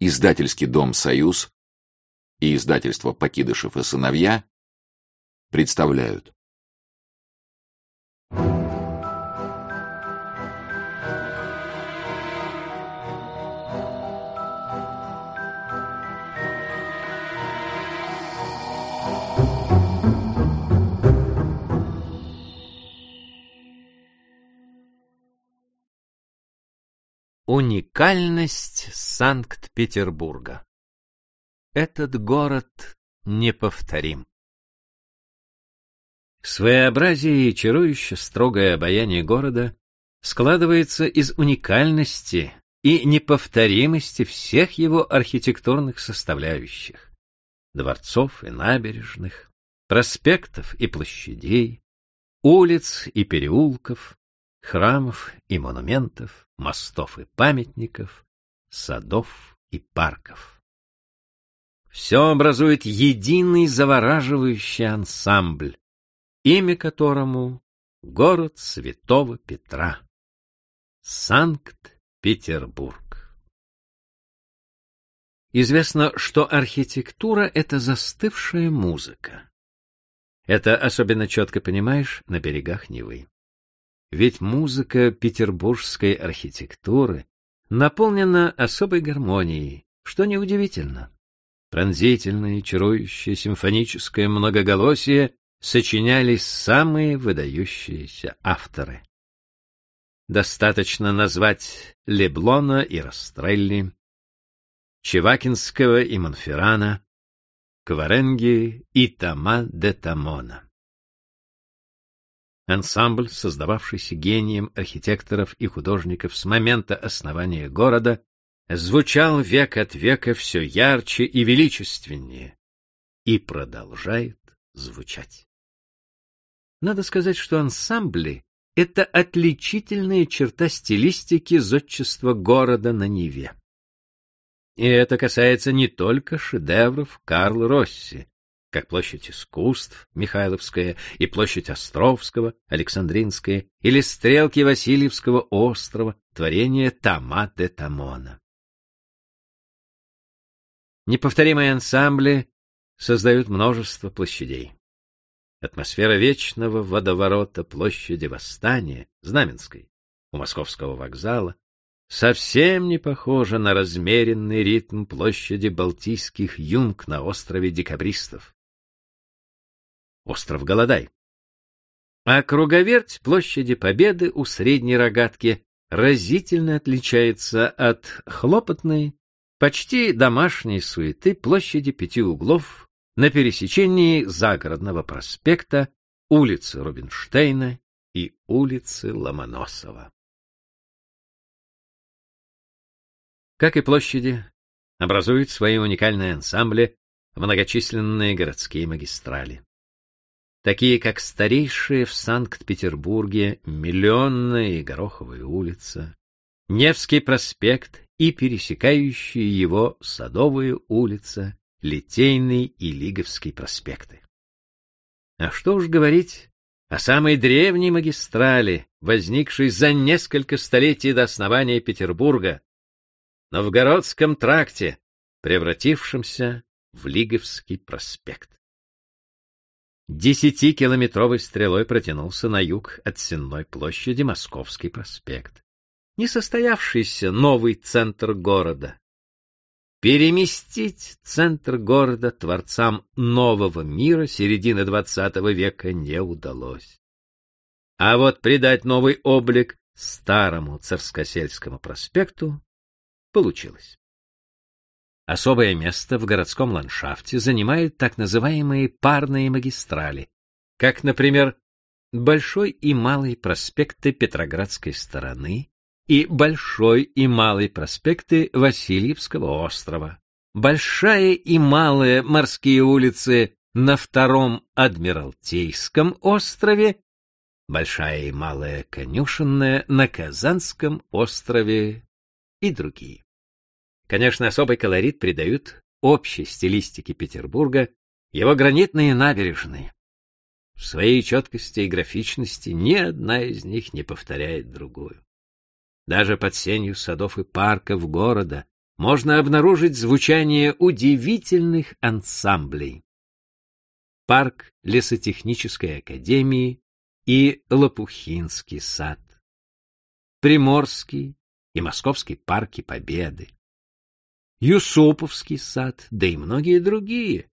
издательский дом «Союз» и издательство «Покидышев и сыновья» представляют. Уникальность Санкт-Петербурга. Этот город неповторим. Своеобразие и чарующе строгое обаяние города складывается из уникальности и неповторимости всех его архитектурных составляющих — дворцов и набережных, проспектов и площадей, улиц и переулков, храмов и монументов, мостов и памятников, садов и парков. Все образует единый завораживающий ансамбль, имя которому — город Святого Петра, Санкт-Петербург. Известно, что архитектура — это застывшая музыка. Это особенно четко понимаешь на берегах Невы. Ведь музыка петербургской архитектуры наполнена особой гармонией, что неудивительно. Пронзительное, чарующее симфоническое многоголосие сочинялись самые выдающиеся авторы. Достаточно назвать Леблона и Растрелли, Чевакинского и Монферрана, Кваренги и Тома де Тамона. Ансамбль, создававшийся гением архитекторов и художников с момента основания города, звучал век от века все ярче и величественнее и продолжает звучать. Надо сказать, что ансамбли — это отличительная черта стилистики зодчества города на Неве. И это касается не только шедевров Карла Росси, как площадь искусств Михайловская и площадь Островского, Александринская, или стрелки Васильевского острова, творение Тома де Тамона. Неповторимые ансамбли создают множество площадей. Атмосфера вечного водоворота площади Восстания, Знаменской, у Московского вокзала, совсем не похожа на размеренный ритм площади Балтийских юнг на острове Декабристов. Остров Голодай. А круговерть площади Победы у Средней Рогатки разительно отличается от хлопотной, почти домашней суеты площади Пяти Углов на пересечении Загородного проспекта, улицы Рубинштейна и улицы Ломоносова. Как и площади, образуют свои уникальные ансамбли многочисленные городские магистрали. Такие как старейшие в Санкт-Петербурге Миллионная и Гороховая улица, Невский проспект и пересекающие его Садовая улица, Литейный и Лиговский проспекты. А что уж говорить о самой древней магистрали, возникшей за несколько столетий до основания Петербурга, Новгородском тракте, превратившемся в Лиговский проспект. Десятикилометровой стрелой протянулся на юг от Сенной площади Московский проспект, несостоявшийся новый центр города, Переместить центр города творцам нового мира середины XX века не удалось. А вот придать новый облик старому Царскосельскому проспекту получилось. Особое место в городском ландшафте занимают так называемые парные магистрали, как, например, Большой и Малый проспекты Петроградской стороны и Большой и Малый проспекты Васильевского острова, Большая и Малая морские улицы на Втором Адмиралтейском острове, Большая и Малая конюшенная на Казанском острове и другие. Конечно, особый колорит придают общей стилистике Петербурга его гранитные набережные. В своей четкости и графичности ни одна из них не повторяет другую. Даже под сенью садов и парков города можно обнаружить звучание удивительных ансамблей. Парк лесотехнической академии и Лопухинский сад, Приморский и Московский парки Победы, Юсуповский сад, да и многие другие.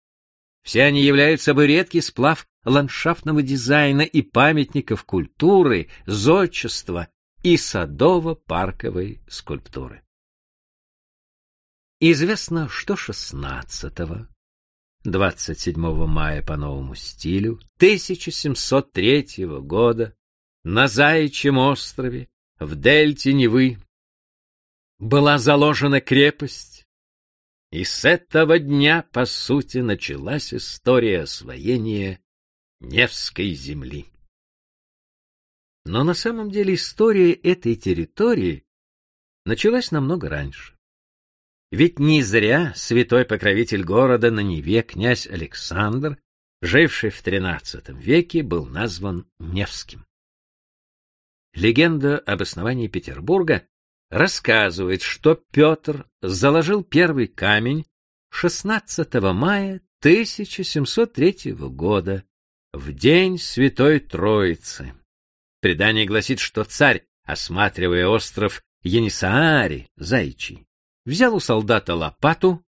Все они являются собой редкий сплав ландшафтного дизайна и памятников культуры, зодчества и садово-парковой скульптуры. Известно, что 16 27 мая по новому стилю 1703 года на Заячьем острове в дельте Невы была заложена крепость, и с этого дня, по сути, началась история освоения Невской земли. Но на самом деле история этой территории началась намного раньше. Ведь не зря святой покровитель города на Неве князь Александр, живший в XIII веке, был назван Невским. Легенда об основании Петербурга рассказывает, что Петр заложил первый камень 16 мая 1703 года, в день Святой Троицы. Предание гласит, что царь, осматривая остров Енисаари, Зайчий, взял у солдата лопату,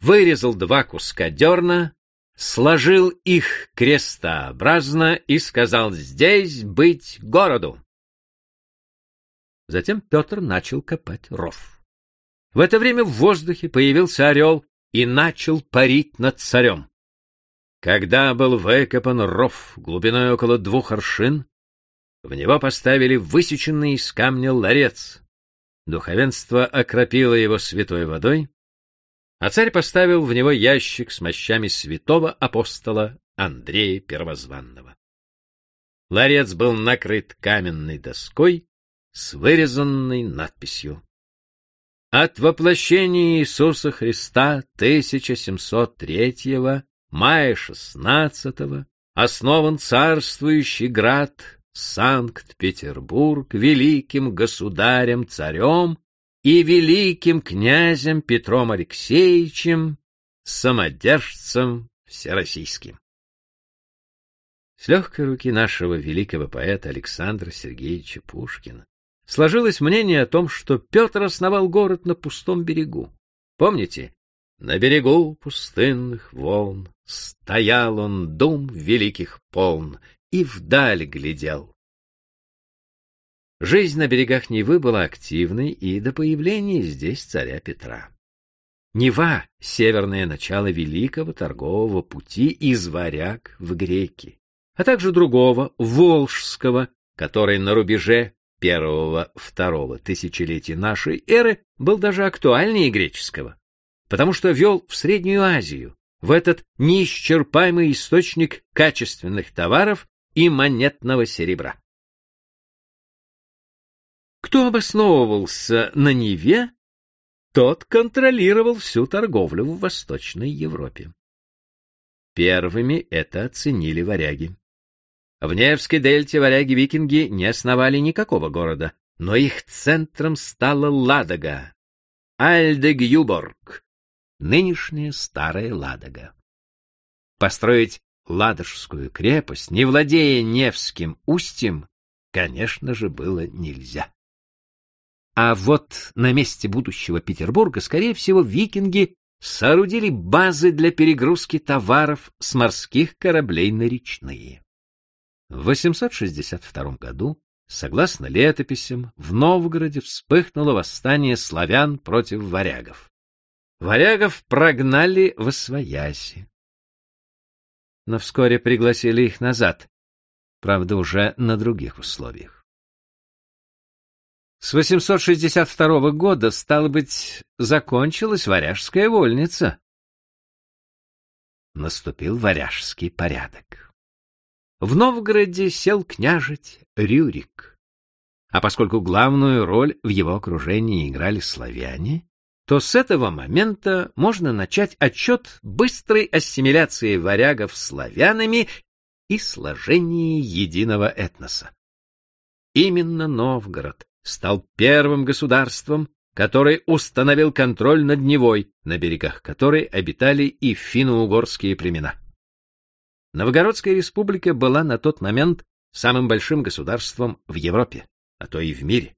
вырезал два куска дерна, сложил их крестообразно и сказал «Здесь быть городу». Затем Петр начал копать ров. В это время в воздухе появился орел и начал парить над царем. Когда был выкопан ров глубиной около двух аршин, в него поставили высеченный из камня ларец, Духовенство окропило его святой водой, а царь поставил в него ящик с мощами святого апостола Андрея Первозванного. Ларец был накрыт каменной доской с вырезанной надписью «От воплощения Иисуса Христа 1703 мая 16 основан царствующий град Санкт-Петербург великим государем-царем и великим князем Петром Алексеевичем, самодержцем всероссийским. С легкой руки нашего великого поэта Александра Сергеевича Пушкина сложилось мнение о том, что Петр основал город на пустом берегу. Помните? На берегу пустынных волн стоял он дум великих полн, и вдаль глядел. Жизнь на берегах Невы была активной и до появления здесь царя Петра. Нева — северное начало великого торгового пути из Варяг в Греки, а также другого, Волжского, который на рубеже первого-второго тысячелетия нашей эры был даже актуальнее греческого, потому что вел в Среднюю Азию, в этот неисчерпаемый источник качественных товаров и монетного серебра. Кто обосновывался на Неве, тот контролировал всю торговлю в Восточной Европе. Первыми это оценили варяги. В Невской дельте варяги-викинги не основали никакого города, но их центром стала Ладога, Альдегюборг, нынешняя Старая Ладога. Построить Ладожскую крепость, не владея Невским устьем, конечно же, было нельзя. А вот на месте будущего Петербурга, скорее всего, викинги соорудили базы для перегрузки товаров с морских кораблей на речные. В 862 году, согласно летописям, в Новгороде вспыхнуло восстание славян против варягов. Варягов прогнали в Освояси но вскоре пригласили их назад, правда, уже на других условиях. С 862 года, стало быть, закончилась варяжская вольница. Наступил варяжский порядок. В Новгороде сел княжить Рюрик. А поскольку главную роль в его окружении играли славяне, то с этого момента можно начать отчет быстрой ассимиляции варягов славянами и сложении единого этноса. Именно Новгород стал первым государством, который установил контроль над Невой, на берегах которой обитали и финно-угорские племена. Новгородская республика была на тот момент самым большим государством в Европе, а то и в мире.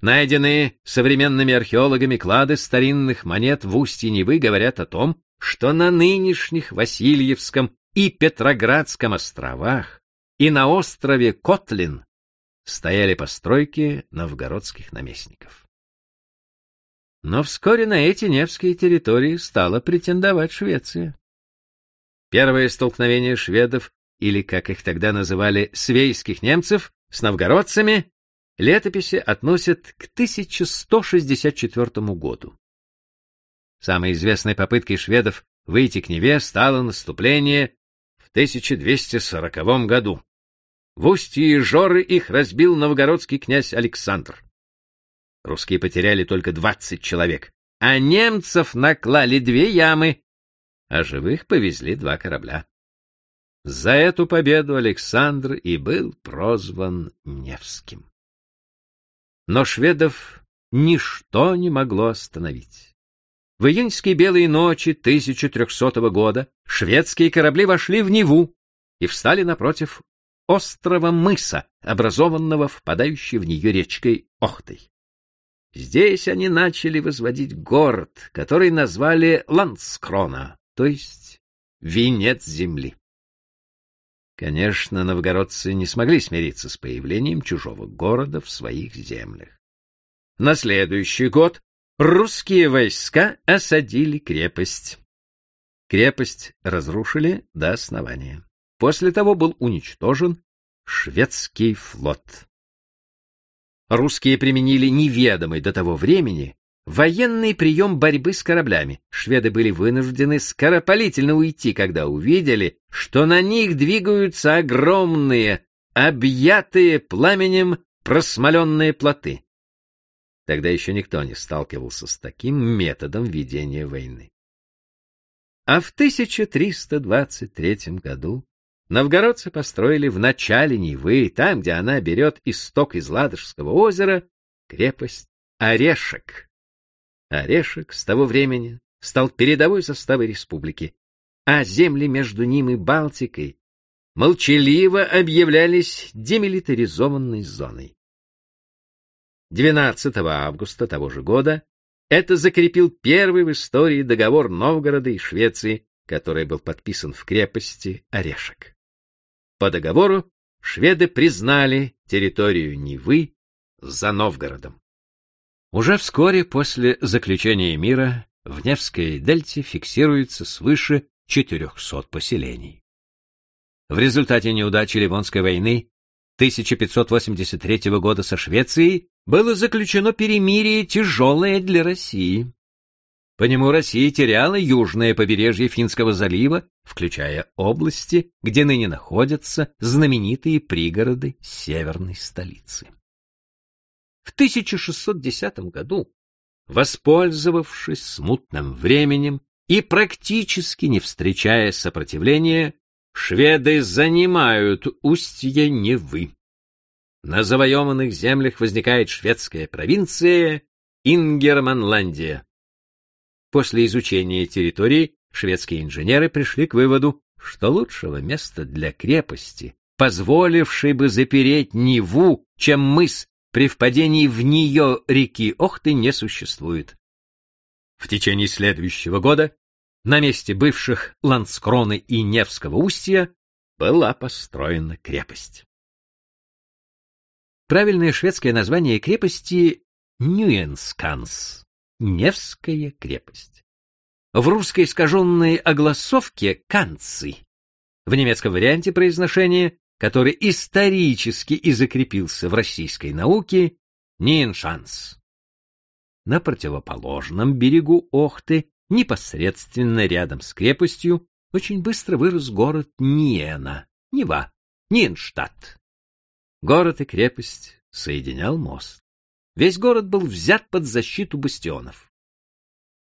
Найденные современными археологами клады старинных монет в устье Невы говорят о том, что на нынешних Васильевском и Петроградском островах и на острове Котлин стояли постройки новгородских наместников. Но вскоре на эти Невские территории стала претендовать Швеция. Первое столкновение шведов, или, как их тогда называли, свейских немцев, с новгородцами, летописи относят к 1164 году. Самой известной попыткой шведов выйти к Неве стало наступление в 1240 году. В устье Жоры их разбил новгородский князь Александр. Русские потеряли только 20 человек, а немцев наклали две ямы, а живых повезли два корабля. За эту победу Александр и был прозван Невским. Но шведов ничто не могло остановить. В июньские белые ночи 1300 года шведские корабли вошли в Неву и встали напротив острова мыса, образованного впадающей в нее речкой Охтой. Здесь они начали возводить город, который назвали Ландскрона, то есть венец земли. Конечно, новгородцы не смогли смириться с появлением чужого города в своих землях. На следующий год русские войска осадили крепость. Крепость разрушили до основания. После того был уничтожен шведский флот русские применили неведомый до того времени военный прием борьбы с кораблями. Шведы были вынуждены скоропалительно уйти, когда увидели, что на них двигаются огромные, объятые пламенем просмоленные плоты. Тогда еще никто не сталкивался с таким методом ведения войны. А в 1323 году Новгородцы построили в начале Невы, там, где она берет исток из Ладожского озера, крепость Орешек. Орешек с того времени стал передовой заставой республики, а земли между ним и Балтикой молчаливо объявлялись демилитаризованной зоной. 12 августа того же года это закрепил первый в истории договор Новгорода и Швеции, который был подписан в крепости Орешек. По договору шведы признали территорию Невы за Новгородом. Уже вскоре после заключения мира в Невской дельте фиксируется свыше 400 поселений. В результате неудачи Ливонской войны 1583 года со Швецией было заключено перемирие тяжелое для России. По нему Россия теряла южное побережье Финского залива, включая области, где ныне находятся знаменитые пригороды северной столицы. В 1610 году, воспользовавшись смутным временем и практически не встречая сопротивления, шведы занимают устье Невы. На завоеванных землях возникает шведская провинция Ингерманландия. После изучения территории шведские инженеры пришли к выводу, что лучшего места для крепости, позволившей бы запереть Неву, чем мыс при впадении в нее реки Охты, не существует. В течение следующего года на месте бывших Ланскроны и Невского устья была построена крепость. Правильное шведское название крепости — Нюенсканс. Невская крепость. В русской искаженной огласовке «канцы», в немецком варианте произношения, который исторически и закрепился в российской науке, Ниншанс. На противоположном берегу Охты, непосредственно рядом с крепостью, очень быстро вырос город Ниена, Нева, Нинштадт. Город и крепость соединял мост. Весь город был взят под защиту бастионов.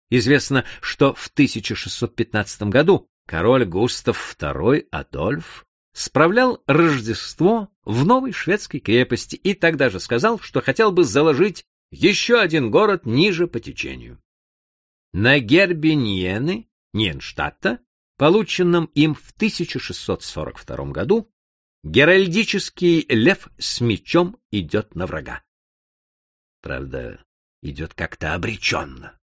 Известно, что в 1615 году король Густав II Адольф справлял Рождество в новой шведской крепости и тогда же сказал, что хотел бы заложить еще один город ниже по течению. На гербе Ньены, Ньенштадта, полученном им в 1642 году, геральдический лев с мечом идет на врага. Правда, идет как-то обреченно.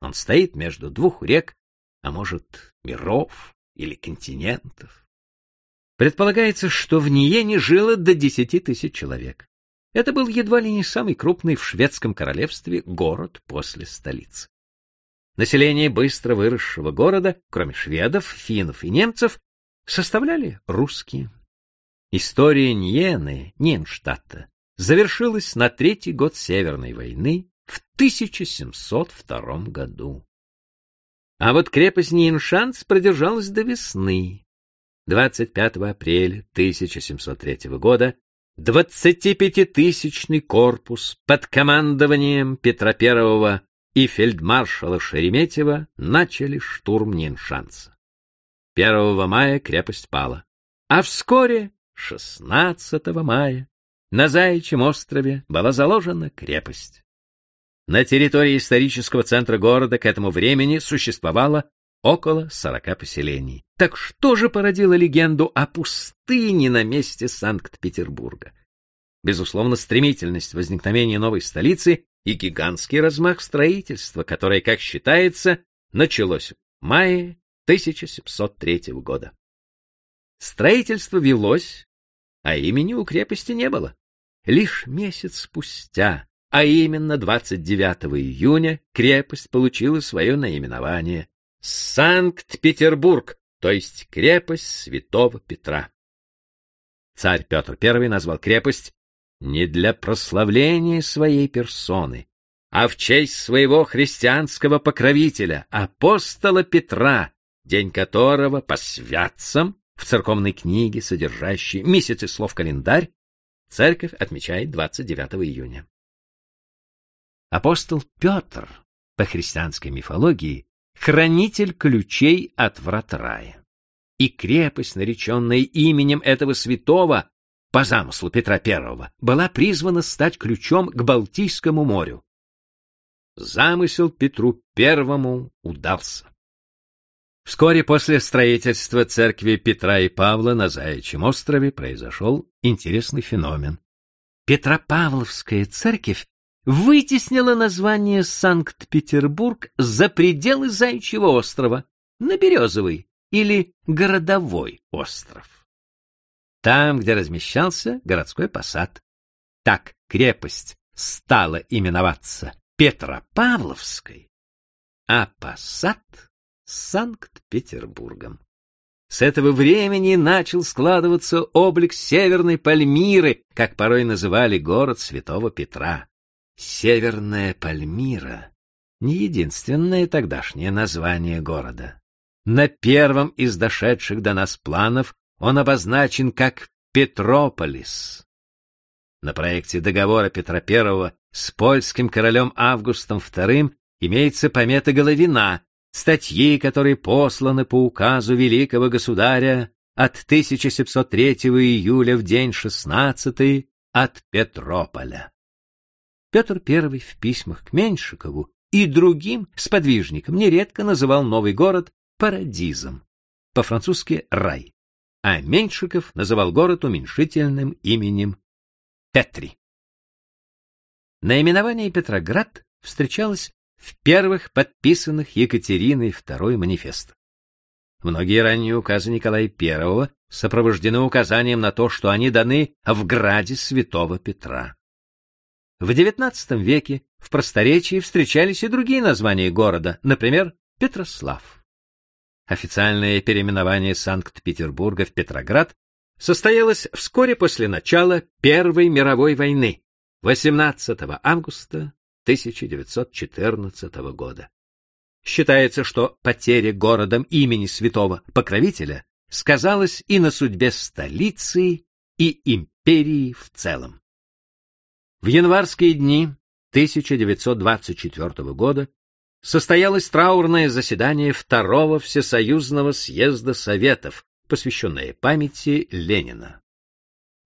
Он стоит между двух рек, а может, миров или континентов. Предполагается, что в Ниене жило до десяти тысяч человек. Это был едва ли не самый крупный в шведском королевстве город после столицы. Население быстро выросшего города, кроме шведов, финнов и немцев, составляли русские. История Ньены, Ньенштадта, завершилась на третий год Северной войны в 1702 году. А вот крепость Ньеншанс продержалась до весны. 25 апреля 1703 года 25-тысячный корпус под командованием Петра I и фельдмаршала Шереметьева начали штурм Ниншанса. 1 мая крепость пала, а вскоре, 16 мая, на Заячьем острове была заложена крепость. На территории исторического центра города к этому времени существовало около сорока поселений. Так что же породило легенду о пустыне на месте Санкт-Петербурга? Безусловно, стремительность возникновения новой столицы и гигантский размах строительства, которое, как считается, началось в мае 1703 года. Строительство велось, а имени у крепости не было. Лишь месяц спустя, а именно 29 июня, крепость получила свое наименование Санкт-Петербург, то есть крепость святого Петра. Царь Петр I назвал крепость не для прославления своей персоны, а в честь своего христианского покровителя, апостола Петра, день которого по святцам в церковной книге, содержащей месяцы слов календарь, церковь отмечает 29 июня. Апостол Петр по христианской мифологии хранитель ключей от врат рая. И крепость, нареченная именем этого святого, по замыслу Петра I, была призвана стать ключом к Балтийскому морю. Замысел Петру I удался. Вскоре после строительства церкви Петра и Павла на Заячьем острове произошел интересный феномен. Петропавловская церковь вытеснила название Санкт-Петербург за пределы Заячьего острова на Березовый или Городовой остров. Там, где размещался городской посад. Так крепость стала именоваться Петропавловской, а посад — Санкт-Петербургом. С этого времени начал складываться облик Северной Пальмиры, как порой называли город Святого Петра. Северная Пальмира — не единственное тогдашнее название города. На первом из дошедших до нас планов он обозначен как Петрополис. На проекте договора Петра I с польским королем Августом II имеется помета Головина, статьи, которые посланы по указу великого государя от 1703 июля в день 16 от Петрополя. Петр I в письмах к Меньшикову и другим сподвижникам нередко называл новый город Парадизом, по-французски «рай», а Меньшиков называл город уменьшительным именем Петри. Наименование Петроград встречалось в первых подписанных Екатериной II манифестах. Многие ранние указы Николая I сопровождены указанием на то, что они даны в граде святого Петра. В XIX веке в просторечии встречались и другие названия города, например, Петрослав. Официальное переименование Санкт-Петербурга в Петроград состоялось вскоре после начала Первой мировой войны, 18 августа 1914 года. Считается, что потеря городом имени святого покровителя сказалась и на судьбе столицы, и империи в целом. В январские дни 1924 года состоялось траурное заседание Второго Всесоюзного съезда Советов, посвященное памяти Ленина.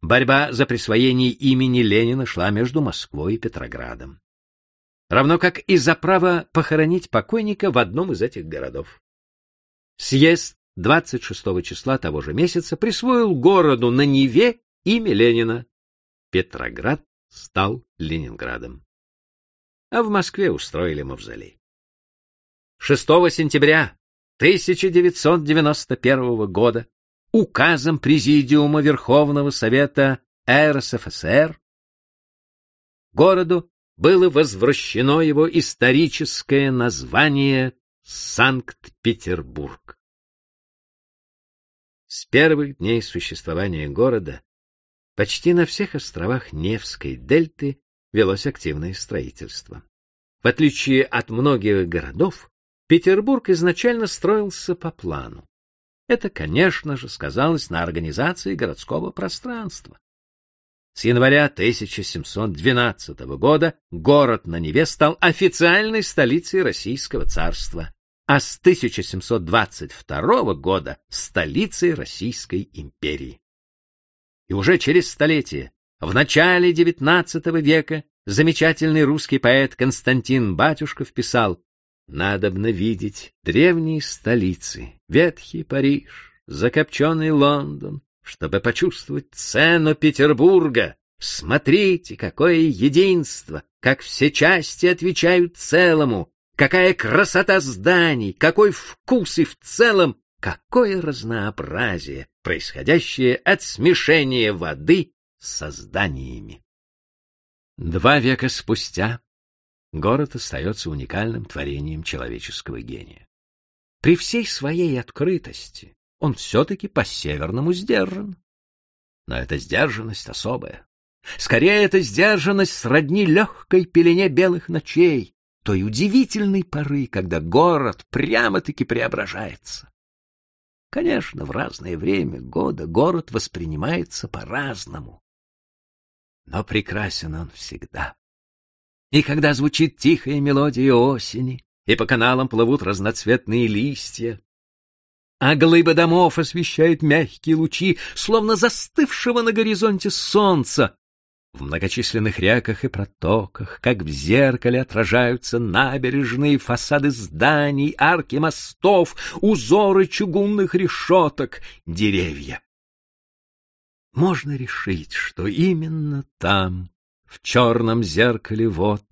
Борьба за присвоение имени Ленина шла между Москвой и Петроградом. равно как и за право похоронить покойника в одном из этих городов. Съезд 26 числа того же месяца присвоил городу на Неве имя Ленина. Петроград стал Ленинградом. А в Москве устроили мавзолей. 6 сентября 1991 года указом Президиума Верховного Совета РСФСР городу было возвращено его историческое название Санкт-Петербург. С первых дней существования города почти на всех островах Невской дельты велось активное строительство. В отличие от многих городов, Петербург изначально строился по плану. Это, конечно же, сказалось на организации городского пространства. С января 1712 года город на Неве стал официальной столицей Российского царства, а с 1722 года столицей Российской империи. И уже через столетие, в начале XIX века, замечательный русский поэт Константин Батюшков писал «Надобно видеть древние столицы, ветхий Париж, закопченный Лондон, чтобы почувствовать цену Петербурга. Смотрите, какое единство, как все части отвечают целому, какая красота зданий, какой вкус и в целом, какое разнообразие, происходящее от смешения воды со зданиями. Два века спустя город остается уникальным творением человеческого гения. При всей своей открытости, он все-таки по-северному сдержан. Но эта сдержанность особая. Скорее, эта сдержанность сродни легкой пелене белых ночей, той удивительной поры, когда город прямо-таки преображается. Конечно, в разное время года город воспринимается по-разному. Но прекрасен он всегда. И когда звучит тихая мелодия осени, и по каналам плывут разноцветные листья, а глыба домов освещает мягкие лучи, словно застывшего на горизонте солнца. В многочисленных реках и протоках, как в зеркале, отражаются набережные, фасады зданий, арки мостов, узоры чугунных решеток, деревья. Можно решить, что именно там, в черном зеркале вод,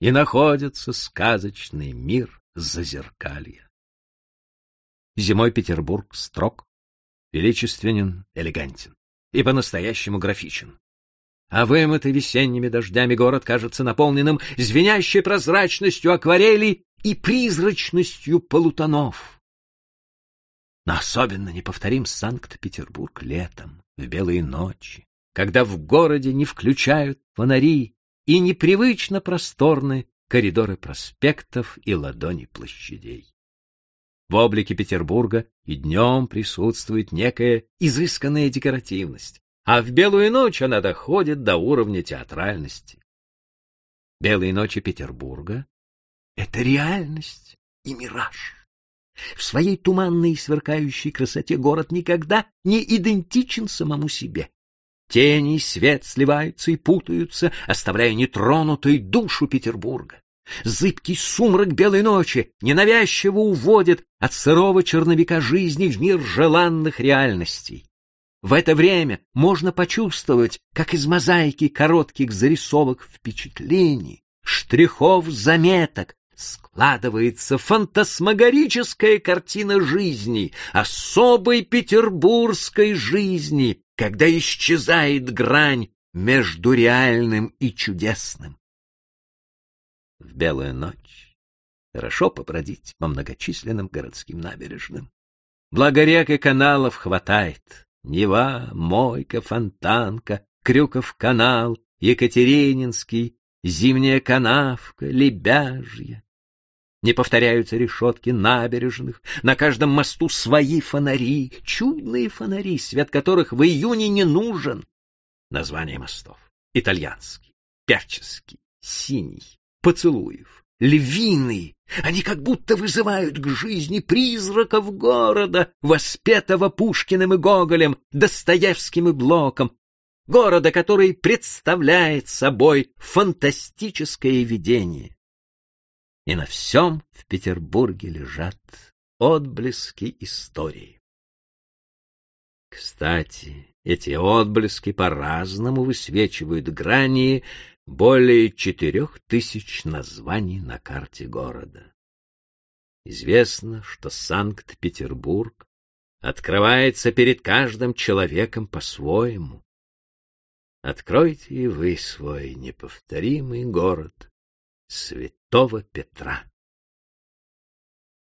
и находится сказочный мир зазеркалья. Зимой Петербург строг, величественен, элегантен и по-настоящему графичен. А вымытый весенними дождями город кажется наполненным звенящей прозрачностью акварелей и призрачностью полутонов. Но особенно неповторим Санкт-Петербург летом, в белые ночи, когда в городе не включают фонари и непривычно просторны коридоры проспектов и ладони площадей. В облике Петербурга и днем присутствует некая изысканная декоративность, а в белую ночь она доходит до уровня театральности. Белые ночи Петербурга — это реальность и мираж. В своей туманной и сверкающей красоте город никогда не идентичен самому себе. Тени и свет сливаются и путаются, оставляя нетронутой душу Петербурга. Зыбкий сумрак белой ночи ненавязчиво уводит от сырого черновика жизни в мир желанных реальностей. В это время можно почувствовать, как из мозаики коротких зарисовок впечатлений, штрихов заметок, складывается фантасмагорическая картина жизни, особой петербургской жизни, когда исчезает грань между реальным и чудесным в белую ночь. Хорошо побродить по многочисленным городским набережным. Благо рек и каналов хватает. Нева, Мойка, Фонтанка, Крюков канал, Екатерининский, Зимняя канавка, Лебяжья. Не повторяются решетки набережных, на каждом мосту свои фонари, чудные фонари, свет которых в июне не нужен. Название мостов. Итальянский, перческий, синий, поцелуев, львиный. Они как будто вызывают к жизни призраков города, воспетого Пушкиным и Гоголем, Достоевским и Блоком, города, который представляет собой фантастическое видение. и на всем в Петербурге лежат отблески истории. Кстати, эти отблески по-разному высвечивают грани более четырех тысяч названий на карте города. Известно, что Санкт-Петербург открывается перед каждым человеком по-своему. Откройте и вы свой неповторимый город Святого Петра.